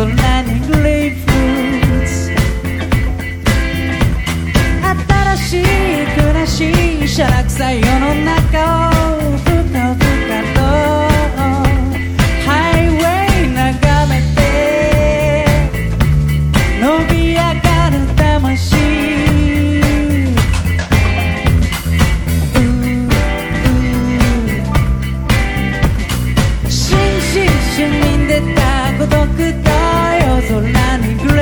新しい暮らししゃらくさい世の中をふかふかとハイウェイ眺めて伸び上がる魂うう心身主任でた孤独だ空にグレ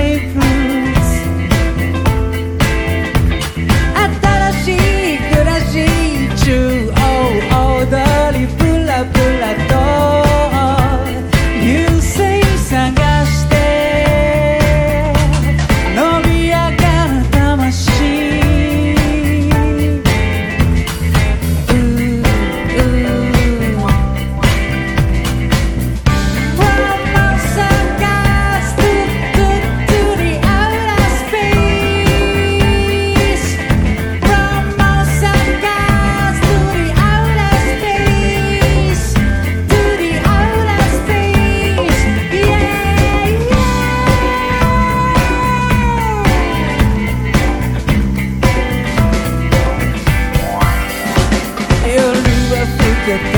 けて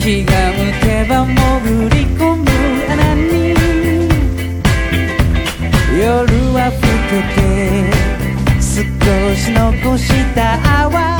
気が向けば潜り込む穴に夜は更けて少し残した泡